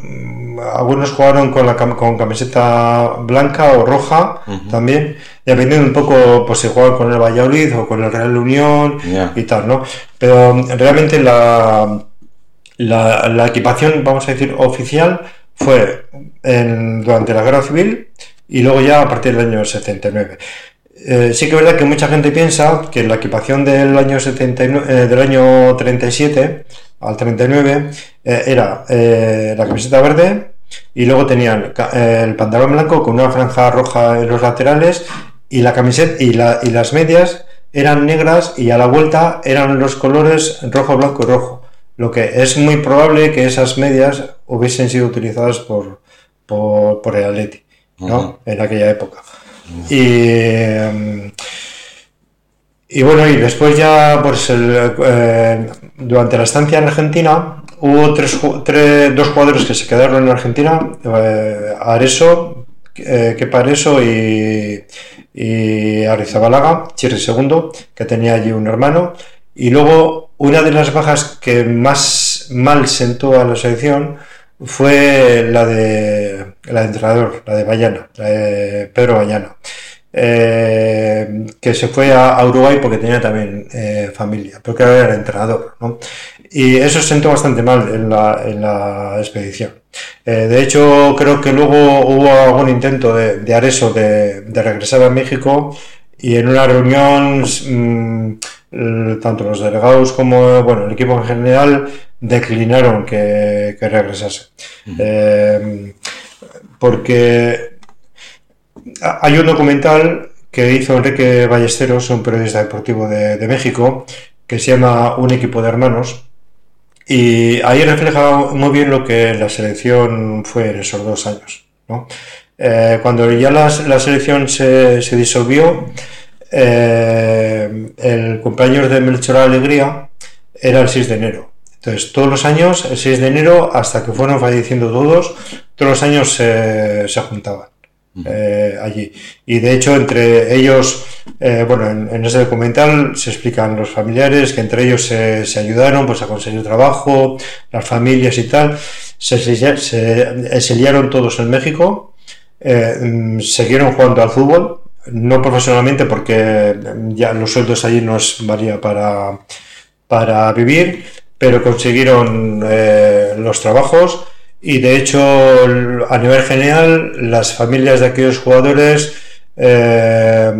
algunos jugaron con la con camiseta blanca o roja también, dependiendo un poco pues si juegan con el Valladolid o con el Real Unión y tal, ¿no? Pero realmente la, la, la, equipación, vamos a decir, oficial fue en, durante la Guerra Civil y luego ya a partir del año 79. Eh, sí que es verdad que mucha gente piensa que la equipación del año, 79, eh, del año 37 al 39 eh, era la camiseta verde y luego tenían el pantalón blanco con una franja roja en los laterales y la camiseta y, y las medias eran negras y a la vuelta eran los colores rojo, blanco y rojo. Lo que es muy probable que esas medias hubiesen sido utilizadas por, por, el Atleti ¿no? en aquella época. Y, y bueno, y después ya, pues eh, durante la estancia en Argentina, hubo tres, dos jugadores que se quedaron en Argentina, eh, Areso, eh, Kepa Areso y, y Arizabalaga, Chirri segundo, que tenía allí un hermano. Y luego, una de las bajas que más mal sentó a la selección fue la de la de entrenador, la de Bayana, la de Pedro Bayana, eh, que se fue a, Uruguay porque tenía también eh, familia, pero que era entrenador, ¿no? Y eso sentó bastante mal en la, en la expedición. Eh, de hecho, creo que luego hubo algún intento de, de Areso de, de regresar a México y en una reunión, mm, tanto los delegados como bueno, el equipo en general declinaron que, regresase. Eh, porque hay un documental que hizo Enrique Ballesteros, un periodista deportivo de, México, que se llama Un equipo de hermanos, y ahí refleja muy bien lo que la selección fue en esos dos años. Eh, cuando ya la, selección se, disolvió, eh, el cumpleaños de Melchor Alegría era el 6 de enero. Entonces, todos los años, el 6 de enero, hasta que fueron falleciendo todos, todos los años se, juntaban eh, allí. Y de hecho, entre ellos, eh, bueno, en, ese documental se explican los familiares que entre ellos se, ayudaron pues, a conseguir trabajo, las familias y tal. Se, se, todos en México eh, siguieron jugando al fútbol, no profesionalmente porque ya los sueldos allí no es para, para vivir, pero consiguieron eh, los trabajos y de hecho a nivel general las familias de aquellos jugadores eh,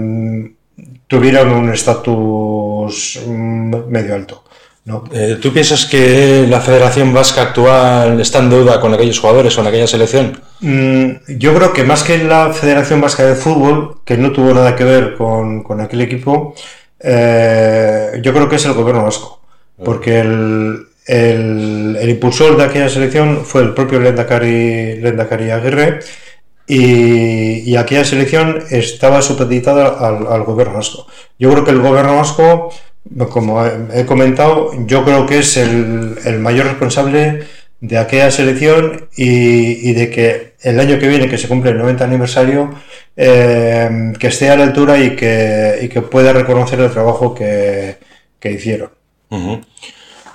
tuvieron un estatus mm, medio alto. ¿no? Eh, ¿Tú piensas que la Federación Vasca actual está en deuda con aquellos jugadores o en aquella selección? Mm, yo creo que más que la Federación Vasca de Fútbol, que no tuvo nada que ver con, con aquel equipo, eh, yo creo que es el gobierno vasco. Porque el, el, impulsor de aquella selección fue el propio Lendakari, Lendakari Aguirre y, aquella selección estaba supeditada al, gobierno vasco. Yo creo que el gobierno vasco, como he comentado, yo creo que es el, mayor responsable de aquella selección y, de que el año que viene, que se cumple el 90 aniversario, eh, que esté a la altura y que, pueda reconocer el trabajo que, hicieron.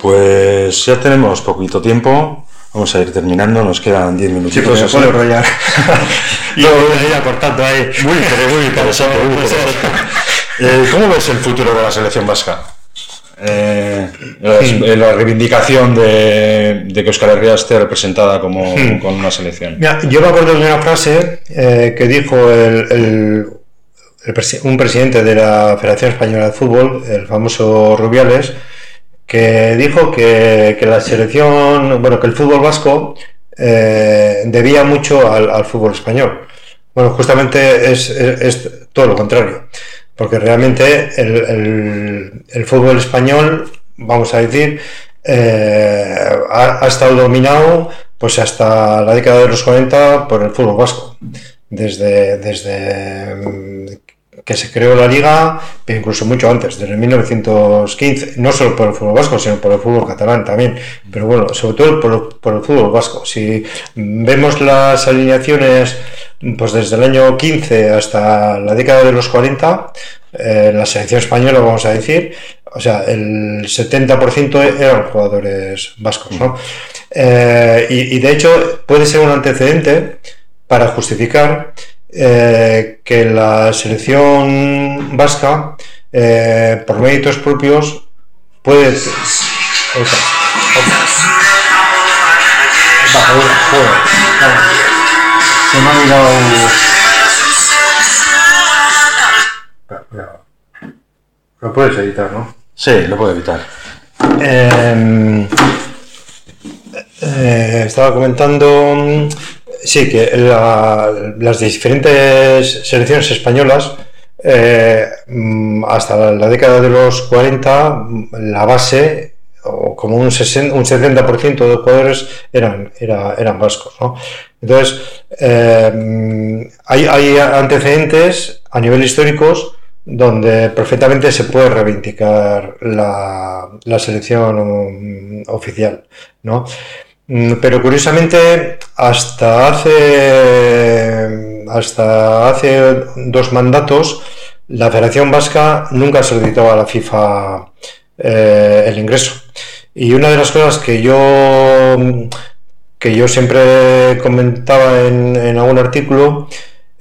Pues ya tenemos poquito tiempo. Vamos a ir terminando, nos quedan 10 minutos. Sí, pues se puede enrollar. Yo voy a cortando ahí. Muy, muy interesante, muy interesante. Eh, ¿Cómo ves el futuro de la selección vasca? Eh, la, Sí. la reivindicación de, de que Euskal Herria esté representada como, Sí. con una selección. Mira, yo me acuerdo de una frase eh, que dijo el, el- el presi- un presidente de la Federación Española de Fútbol, el famoso Rubiales, que dijo que, que la selección, bueno, que el fútbol vasco eh, debía mucho al, fútbol español. Bueno, justamente es, es- todo lo contrario, porque realmente el, el- fútbol español, vamos a decir, eh, ha, ha estado dominado pues hasta la década de los 40 por el fútbol vasco. Desde, desde que se creó la liga, pero incluso mucho antes, desde 1915, no solo por el fútbol vasco, sino por el fútbol catalán también, pero bueno, sobre todo por, el fútbol vasco. Si vemos las alineaciones, pues desde el año 15 hasta la década de los 40, eh, la selección española, vamos a decir, o sea, el 70% eran jugadores vascos, ¿no? Eh, y de hecho puede ser un antecedente para justificar eh, que la selección vasca, eh, por méritos propios, puede. Opa, opa. Va, joder. Se me ha olvidado. Lo puedes editar, ¿no? Sí, lo puedo evitar. Eh, eh, estaba comentando, sí, que la- las diferentes selecciones españolas, eh, mm, hasta la, década de los 40, mm, la base, o como un, 60, un 70% de jugadores eran, era- eran vascos. ¿no? Entonces, eh, mm, hay, hay antecedentes a nivel históricos donde perfectamente se puede reivindicar la, la selección oficial, ¿no? Mm, Pero curiosamente, hasta hace, hasta hace dos mandatos, la Federación Vasca nunca solicitó a la FIFA eh, el ingreso. Y una de las cosas que yo, que yo siempre comentaba en, en algún artículo,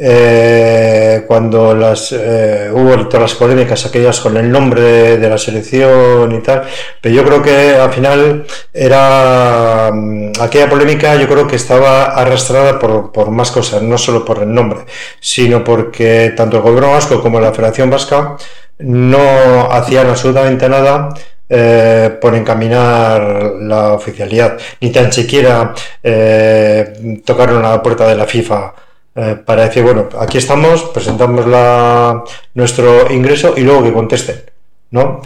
eh, cuando las eh, hubo todas las polémicas aquellas con el nombre de, la selección y tal, pero yo creo que al final era mm, aquella polémica yo creo que estaba arrastrada por, por más cosas, no solo por el nombre, sino porque tanto el gobierno vasco como la Federación Vasca no hacían absolutamente nada eh, por encaminar la oficialidad, ni tan siquiera eh, tocaron la puerta de la FIFA eh, para decir, bueno, aquí estamos, presentamos la, nuestro ingreso y luego que contesten, ¿no?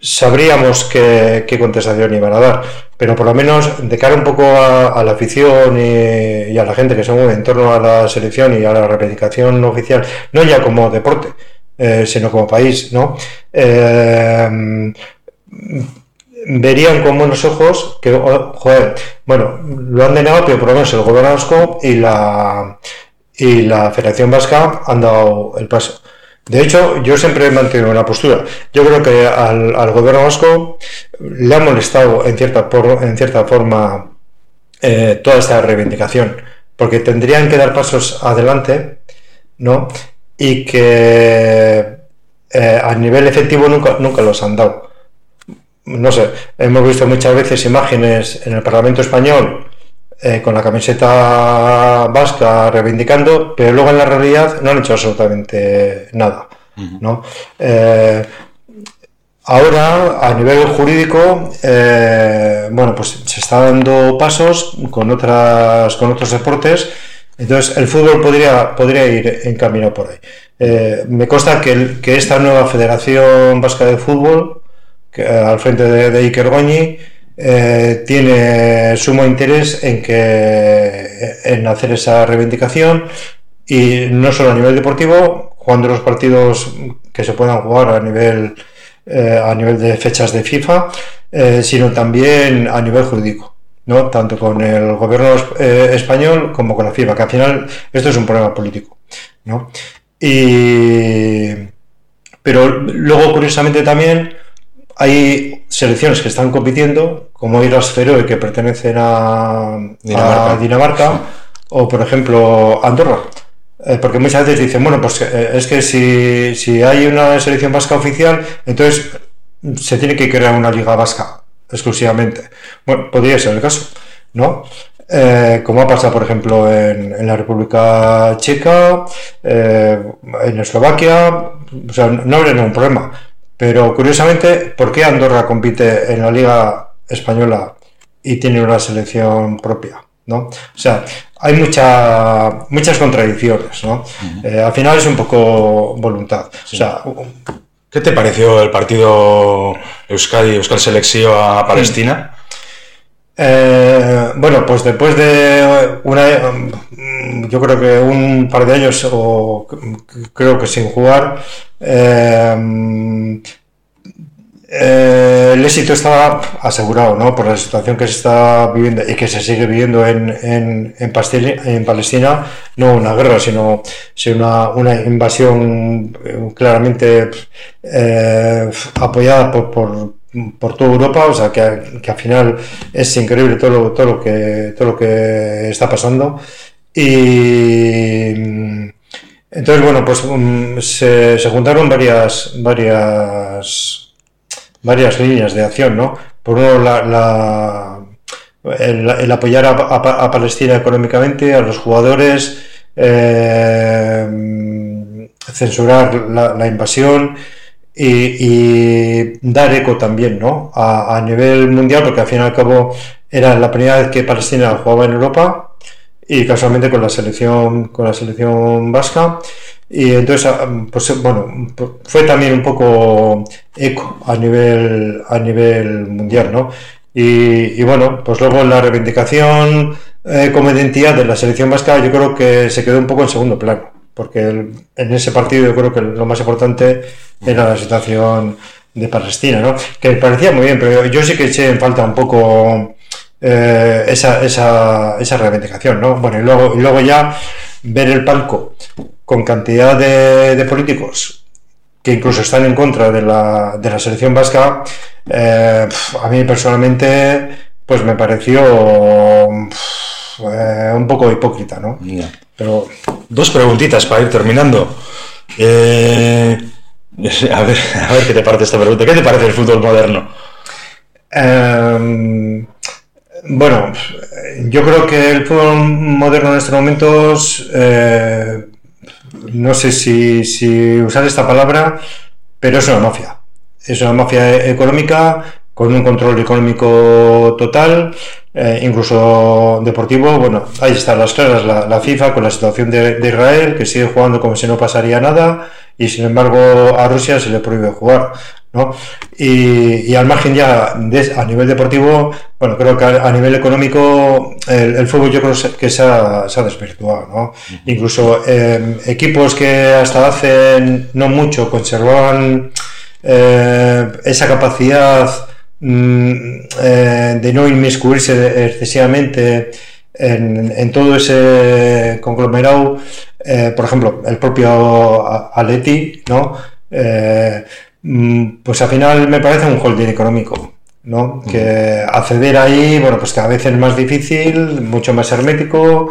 Sabríamos qué, qué contestación iban a dar, pero por lo menos de cara un poco a, la afición y, y a la gente que se mueve en torno a la selección y a la reivindicación oficial, no ya como deporte, eh, sino como país, ¿no? Eh, verían con buenos ojos que, joder, bueno, lo han denegado, pero por lo menos el gobierno vasco y la, y la Federación Vasca han dado el paso. De hecho, yo siempre he mantenido una postura. Yo creo que al, al gobierno vasco le ha molestado en cierta, por, en cierta forma eh, toda esta reivindicación. porque tendrían que dar pasos adelante, ¿no? Y que eh, a nivel efectivo nunca, nunca los han dado. No sé, hemos visto muchas veces imágenes en el Parlamento español eh, con la camiseta vasca reivindicando, pero luego en la realidad no han hecho absolutamente nada. ¿no? Eh, ahora, a nivel jurídico, bueno, pues se está dando pasos con, otras, con otros deportes entonces, el fútbol podría, podría ir camino por ahí. Eh, me consta que, que, esta nueva Federación Vasca de Fútbol, que, al frente de, Iker Goñi, eh, tiene sumo interés en, que, en hacer esa reivindicación y no solo a nivel deportivo, jugando los partidos que se puedan jugar a nivel, eh, a nivel de fechas de FIFA, sino también a nivel jurídico. ¿no? tanto con el gobierno eh, español como con la FIFA, que al final esto es un problema político. ¿no? Y, pero luego, curiosamente, también hay selecciones que están compitiendo, como Iras Feroe, que pertenecen a Dinamarca, o por ejemplo Andorra. Eh, porque muchas veces dicen, bueno, pues eh, es que si, si hay una selección vasca oficial, entonces se tiene que crear una liga vasca exclusivamente. Bueno, podría ser el caso, ¿no? Eh, como ha pasado, por ejemplo, en, la República Checa, eh, en Eslovaquia, o sea, no habría ningún problema. Pero curiosamente, ¿por qué Andorra compite en la Liga Española y tiene una selección propia? ¿no? O sea, hay mucha, muchas contradicciones, ¿no? Eh, al final es un poco voluntad. O sea, ¿Qué te pareció el partido Euskadi, Euskal Selección a Palestina? Eh, bueno, pues después de una, yo creo que un par de años o creo que sin jugar, eh, eh, el éxito estaba asegurado, ¿no? Por la situación que se está viviendo y que se sigue viviendo en, en, en, Palestina, no una guerra, sino, sino una, invasión eh, claramente apoyada por, por, por, toda Europa, o sea que, que, al final es increíble todo lo, todo lo que todo lo que está pasando. Y entonces, bueno, pues um, se, se juntaron varias, varias varias líneas de acción, ¿no? Por uno, la, el, apoyar a, Palestina económicamente, a los jugadores, eh, censurar la, invasión y, dar eco también, ¿no? A, nivel mundial, porque al fin y al cabo era la primera vez que Palestina jugaba en Europa y casualmente con la selección con la selección vasca y entonces, ah, pues bueno, fue también un poco eco a nivel, a nivel mundial, ¿no? Y, bueno, pues luego la reivindicación eh, como identidad de la selección vasca yo creo que se quedó un poco en segundo plano, porque en ese partido yo creo que lo más importante era la situación de Palestina, ¿no? Que parecía muy bien, pero yo sí que eché en falta un poco eh, esa, esa, esa reivindicación, ¿no? Bueno, y luego, y luego ya ver el palco con cantidad de, políticos que incluso están en contra de la, de la selección vasca, eh, a mí personalmente pues me pareció eh, un poco hipócrita, ¿no? Pero... Dos preguntitas para ir terminando. Eh, a, ver, a ver qué te parece esta pregunta. ¿Qué te parece el fútbol moderno? Em, bueno, yo creo que el fútbol moderno en estos momentos, eh, no sé si, usar esta palabra, pero es una mafia. Es una mafia económica con un control económico total, eh, incluso deportivo. Bueno, ahí están las claras, la, FIFA con la situación de, de, Israel, que sigue jugando como si no pasaría nada, y sin embargo a Rusia se le prohíbe jugar. Y, al margen ya a nivel deportivo, bueno, creo que a, nivel económico el, fútbol yo creo que se ha, se ha desvirtuado, ¿no? Incluso em, equipos que hasta hace no mucho conservaban eh, esa capacidad de no inmiscuirse excesivamente en, todo ese conglomerado, eh, por ejemplo, el propio Aleti, ¿no? Mm, pues al final me parece un holding económico, ¿no? Que acceder ahí, bueno, pues cada vez es más difícil, mucho más hermético,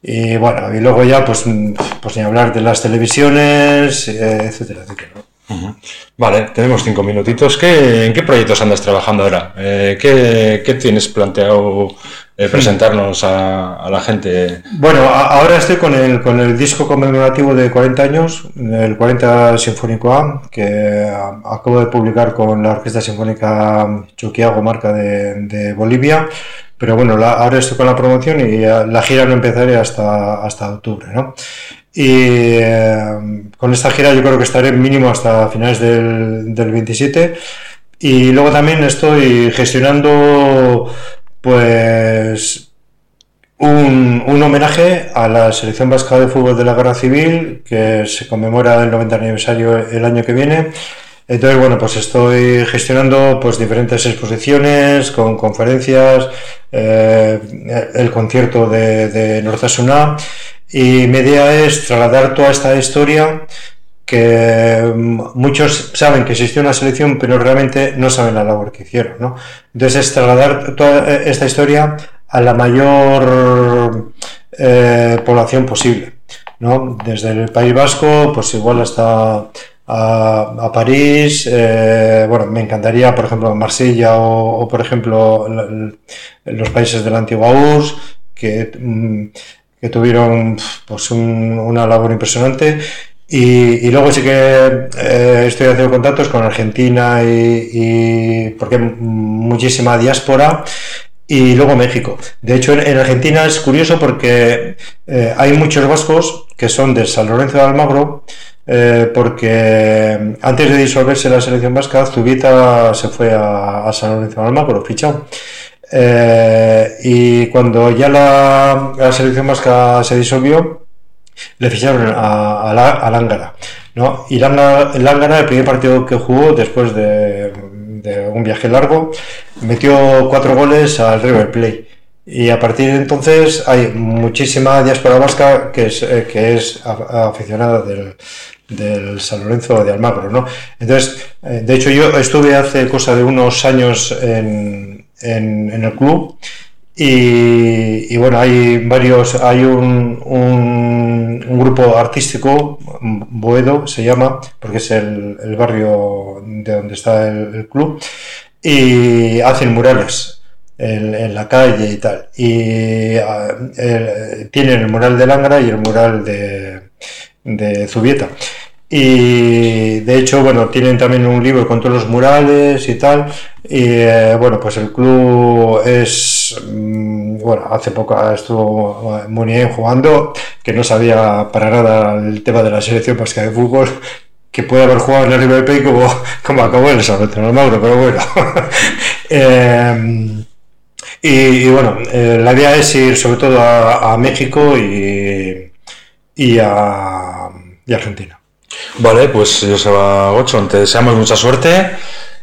Y, bueno, y luego ya, pues, pues ni hablar de las televisiones, etcétera, etcétera. Vale, tenemos cinco minutitos. ¿Qué, ¿En qué proyectos andas trabajando ahora? Eh, ¿qué, tienes planteado eh, presentarnos a, la gente? Bueno, ahora estoy con el, con el disco conmemorativo de 40 años, el 40 Sinfónico A, que acabo de publicar con la Orquesta Sinfónica Chuquiago, marca de, Bolivia. Pero bueno, ahora estoy con la promoción y la gira no empezaré hasta, hasta octubre, ¿no? Y eh, con esta gira yo creo que estaré mínimo hasta finales del, 27. Y luego también estoy gestionando pues un, homenaje a la selección vasca de fútbol de la guerra civil que se conmemora el 90 aniversario el año que viene. Entonces, bueno, pues estoy gestionando pues diferentes exposiciones con conferencias, eh, el concierto de, de Nortasuna y mi idea es trasladar toda esta historia que mm, muchos saben que existió una selección, pero realmente no saben la labor que hicieron. ¿no? Entonces es trasladar toda eh, esta historia a la mayor eh, población posible. ¿no? Desde el País Vasco, pues igual hasta a, París, eh, bueno, me encantaría, por ejemplo, Marsella o, por ejemplo, los países de la antigua que mm, que tuvieron pues una labor impresionante. Y, luego sí que eh, estoy haciendo contactos con Argentina y, porque hay muchísima diáspora y luego México. De hecho, en, Argentina es curioso porque eh, hay muchos vascos que son de San Lorenzo de Almagro, eh, porque antes de disolverse la selección vasca, Zubita se fue a, a San Lorenzo de Almagro, fichado. Eh, y cuando ya la, selección vasca se disolvió, le ficharon a, a, Lángara. ¿no? Y Lángara, el primer partido que jugó después de, un viaje largo, metió cuatro goles al River Plate. Y a partir de entonces hay muchísima diáspora vasca que es, eh, que es aficionada del, del San Lorenzo de Almagro. ¿no? Entonces, eh, de hecho, yo estuve hace cosa de unos años en, en, el club. Y, bueno, hay varios, hay un, un, grupo artístico, Boedo se llama, porque es el, barrio de donde está el, club, y hacen murales en, la calle y tal. Y tienen el mural de Langra y el mural de, de Zubieta. Y de hecho, bueno, tienen también un libro con todos los murales y tal. Y eh, bueno, pues el club es, mm, bueno, hace poco estuvo muy bien jugando, que no sabía para nada el tema de la selección vasca de fútbol, que puede haber jugado en el River Plate como, como acabó en el San Mauro, pero bueno. Em, y, bueno, eh, la idea es ir sobre todo a, México y, y, a, Argentina. Vale, pues Joseba Gochon, te deseamos mucha suerte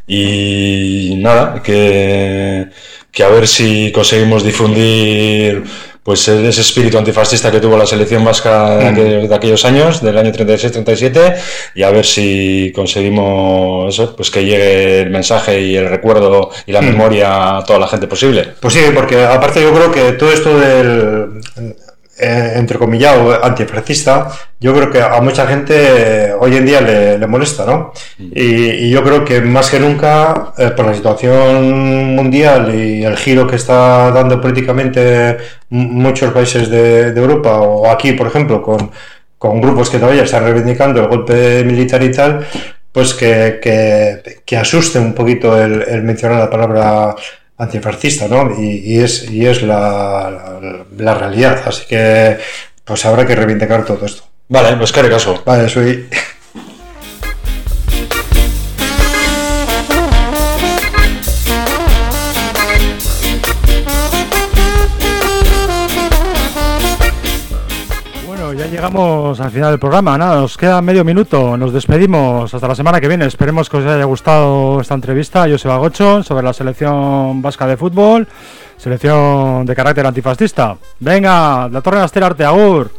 y nada, que, que a ver si conseguimos difundir pues ese espíritu antifascista que tuvo la selección vasca de, aquellos años, del año 36-37, y a ver si conseguimos eso, pues que llegue el mensaje y el recuerdo y la memoria a toda la gente posible. Pues sí, porque aparte yo creo que todo esto del eh, entrecomillado antifascista, yo creo que a mucha gente hoy en día le, molesta, ¿no? Mm. Y, yo creo que más que nunca, eh, por la situación mundial y el giro que está dando políticamente muchos países de, Europa, o aquí, por ejemplo, con, grupos que todavía están reivindicando el golpe militar y tal, pues que, que, asuste un poquito el mencionar la palabra antifascista, ¿no? Y, es, y es la, la, realidad. Así que pues habrá que reivindicar todo esto. Vale, pues qué caso. Vale, soy. Llegamos al final del programa. Nada, nos queda medio minuto. Nos despedimos hasta la semana que viene. Esperemos que os haya gustado esta entrevista. Yo soy Bagocho sobre la selección vasca de fútbol, selección de carácter antifascista. Venga, la Torre de Aster Arte, Agur.